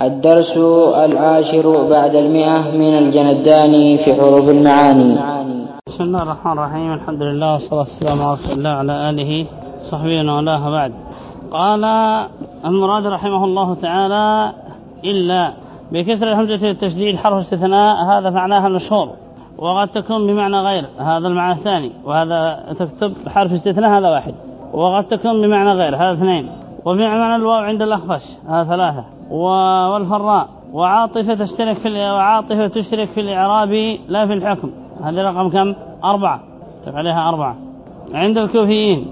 الدرس العاشر بعد المئة من الجنداني في حروف المعاني. بسم الله الرحمن الرحيم. الحمد لله والصلاة والسلام على رسول الله وعلى آله وصحبه ومن بعد قال المراد رحمه الله تعالى إلا بكسر الهمزة التشديد حرف استثناء هذا معناها المشهور وقد تكون بمعنى غير هذا المعنى الثاني وهذا تكتب حرف استثناء هذا واحد وقد تكون بمعنى غير هذا اثنين. وبمعنى الواو عند الأخفش هذا ثلاثة. والفراء. وعاطفة تشترك في وعاطفة تشترك في الإعراب لا في الحكم. هذه رقم كم؟ أربعة. عليها أربعة. عند الكوفيين.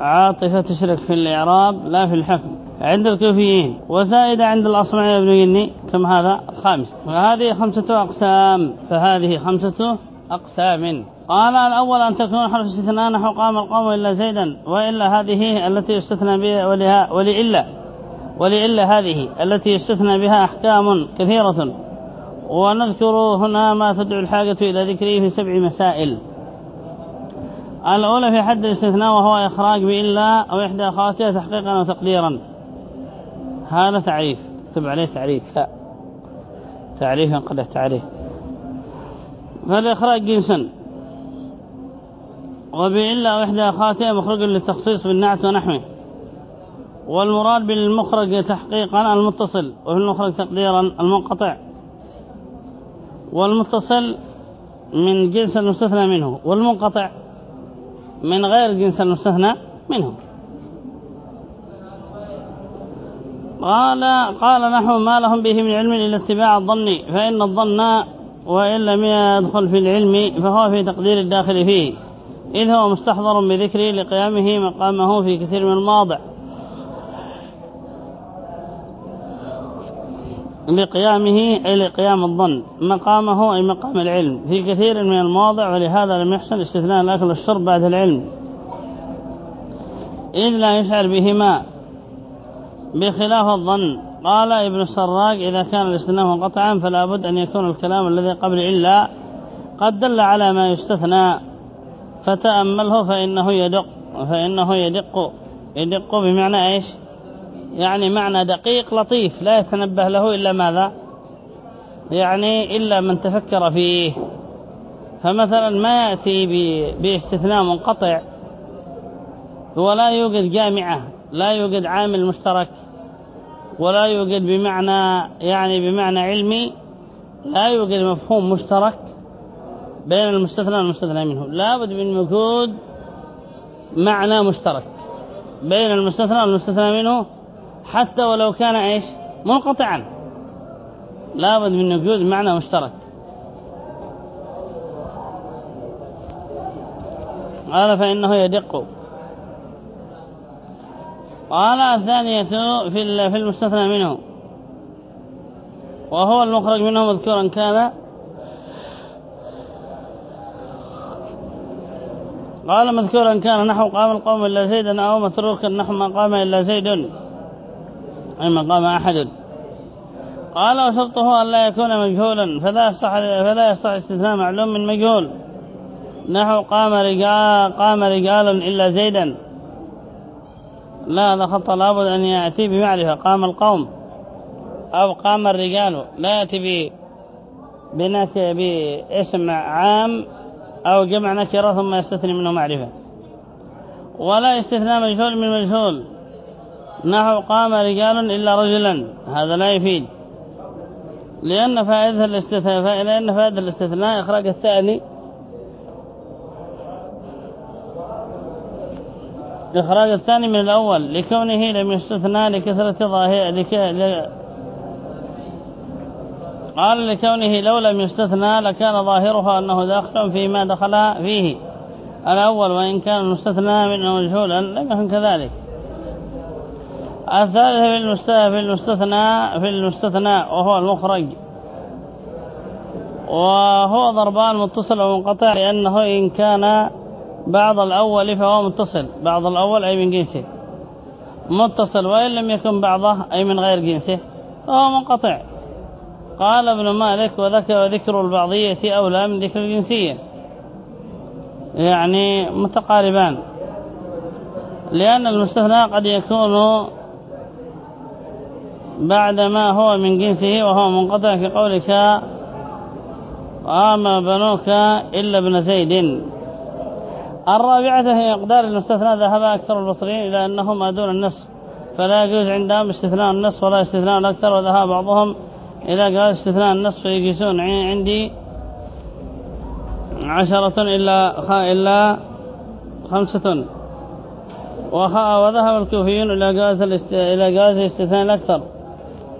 عاطفة تشرك في الإعراب لا في الحكم. عند الكوفيين. وزائدة عند الأصمعي بن يني كم هذا؟ الخامس وهذه خمسة أقسام. فهذه خمسة أقسام. قال الأول أن تكون حرف استثناء نحو قام القوم إلا زيدا وإلا هذه التي يستثنى بها ولها ولإلا ولإلا هذه التي يستثنى بها أحكام كثيرة. ونذكر هنا ما تدعو الحاجة إلى ذكره في سبع مسائل. الأولى في حد الاستثناء وهو إخراج بإلا أو إحدى أخواتها تحقيقا وتقديرا. هذا تعريف. اكتب عليه تعريف. لا. تعريف قد تعريف. فالإخراج جنسا. وبإلا أو إحدى أخواتها مخرج للتخصيص بالنعت ونحوه. والمراد بالمخرج تحقيقا المتصل وفي المخرج تقديرا المنقطع. والمتصل من جنس المستثنى منه والمنقطع من غير جنس المستثنى منه. قال قال نحو ما لهم به من علم إلا اتباع الظن فإن الظن وإن لم يدخل في العلم فهو في تقدير الداخل فيه. إذ هو مستحضر بذكره لقيامه مقامه في كثير من المواضع. لقيامه أي لقيام الظن. مقامه أي مقام العلم. في كثير من المواضع ولهذا لم يحسن استثناء الأكل والشرب بعد العلم. إذ لا يشعر بهما. بخلاف الظن. قال ابن السراج إذا كان الاستثناء منقطعا فلا بد أن يكون الكلام الذي قبل إلا قد دل على ما يستثنى. فتأمله فإنه يدق فإنه يدق يدق بمعنى إيش؟ يعني معنى دقيق لطيف لا يتنبه له إلا ماذا؟ يعني إلا من تفكر فيه. فمثلا ما يأتي باستثناء منقطع ولا يوجد جامعة لا يوجد عامل مشترك ولا يوجد بمعنى يعني بمعنى علمي لا يوجد مفهوم مشترك. بين المستثنى والمستثنى منه. لا بد من وجود معنى مشترك بين المستثنى والمستثنى منه حتى ولو كان إيش؟ منقطعا. لابد من وجود معنى مشترك. قال فإنه يدق. قال الثانية في المستثنى منه. وهو المخرج منه مذكورا كان قال مذكورا كان نحو قام القوم إلا زيدا أو متروكا نحو ما قام إلا زيد. أي مقام أحد. قال وشرطه أن لا يكون مجهولا فلا يصح فلا يصح استثناء معلوم من مجهول. نحو قام رجال قام رجال إلا زيدا. لا هذا خطأ لابد أن يأتي بمعرفة. قام القوم أو قام الرجال. لا يأتي بنك باسم عام أو جمع نكرة ثم يستثني منه معرفة. ولا استثناء مجهول من مجهول. نحو قام رجال إلا رجلا. هذا لا يفيد. لأن فائدة الاستثناء لأن فائدة الاستثناء إخراج الثاني. إخراج الثاني من الأول. لكونه لم يستثنى لكثرة ظاهر لك... قال لكونه لو لم يستثنى لكان ظاهرها أنه داخل فيما دخل فيه. الأول وإن كان المستثنى منه مجهولا لم يكن كذلك. الثالث في المستثنى في المستثنى وهو المخرج. وهو ضربان متصل ومنقطع لأنه إن كان بعض الأول فهو متصل. بعض الأول أي من جنسه. متصل. وإن لم يكن بعضه أي من غير جنسه فهو منقطع. قال ابن مالك وذكر ذكر البعضية أولى من ذكر الجنسية. يعني متقاربان. لأن المستثنى قد يكون بعد ما هو من جنسه وهو منقطع في قولك وآما بنوك إلا ابن زيد. الرابعة هي مقدار المستثنى ذهب أكثر البصريين إلى أنه ما دون النصف. فلا يجوز عندهم استثناء النصف ولا استثناء الأكثر وذهب بعضهم إلى قال استثناء النصف فيقيسون عندي عشرة إلا إلا خمسة. وذهب الكوفيون إلى جواز إلى جواز الاستثناء الأكثر.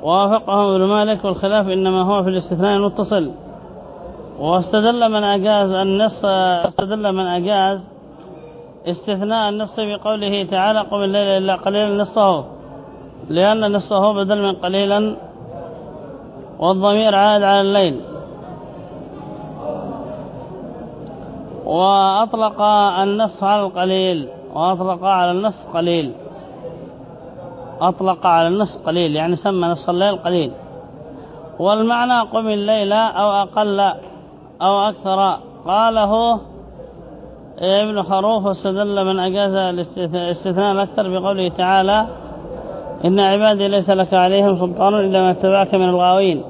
ووافقهم ابن مالك والخلاف إنما هو في الاستثناء المتصل. واستدل من أجاز النص استدل من أجاز استثناء النص بقوله تعالى قم الليل إلا قليلا نصه لأن نصه بدل من قليلا والضمير عاد على الليل. وأطلق النصف على القليل. وأطلق على النصف قليل. أطلق على النصف قليل يعني سمى نصف الليل قليل. والمعنى قم الليل أو أقل أو أكثر. قاله ابن خروف واستدل من أجاز الاستثناء الأكثر بقوله تعالى إن عبادي ليس لك عليهم سلطان إلا ما اتبعك من الغاوين.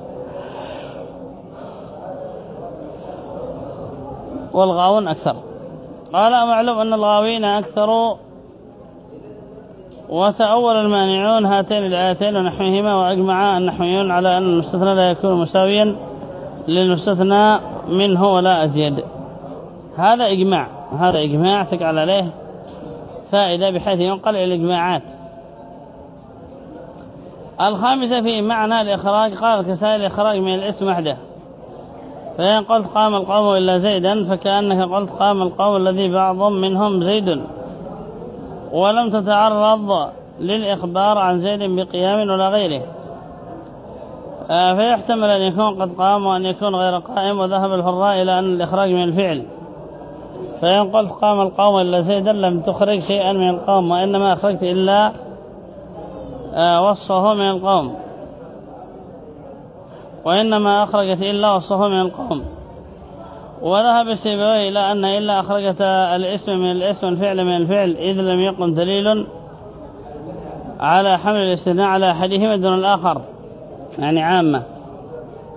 والغاوون أكثر. قال معلوم أن الغاوين أكثر وتأول المانعون هاتين الآيتين ونحوهما وأجمع النحويون على أن المستثنى لا يكون مساويا للمستثنى منه ولا أزيد. هذا إجماع. هذا إجماع تقعل عليه فائدة بحيث ينقل إلى الإجماعات. الخامسة في معنى الإخراج قال كسائل الإخراج من الاسم وحده. فإن قلت قام القوم إلا زيدا فكأنك قلت قام القوم الذي بعض منهم زيد. ولم تتعرض للإخبار عن زيد بقيام ولا غيره. آه، فيحتمل أن يكون قد قام وأن يكون غير قائم وذهب الفراء إلى أن الإخراج من الفعل. فإن قلت قام القوم إلا زيدا لم تخرج شيئا من القوم وإنما أخرجت إلا وصفه من القوم. وإنما أخرجت إلا وصفه من القوم. وذهب السيبوي إلى أن إلا أخرجت الاسم من الاسم الفعل من الفعل إذ لم يقم دليل على حمل الاستثناء على أحدهما دون الآخر يعني عامة.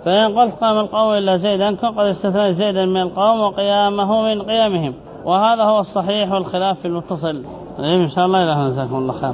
فإن قلت قام القوم إلا زيدا كن قد استثنى زيدا من القوم وقيامه من قيامهم. وهذا هو الصحيح والخلاف في المتصل. إن شاء الله إلى هنا جزاكم الله خير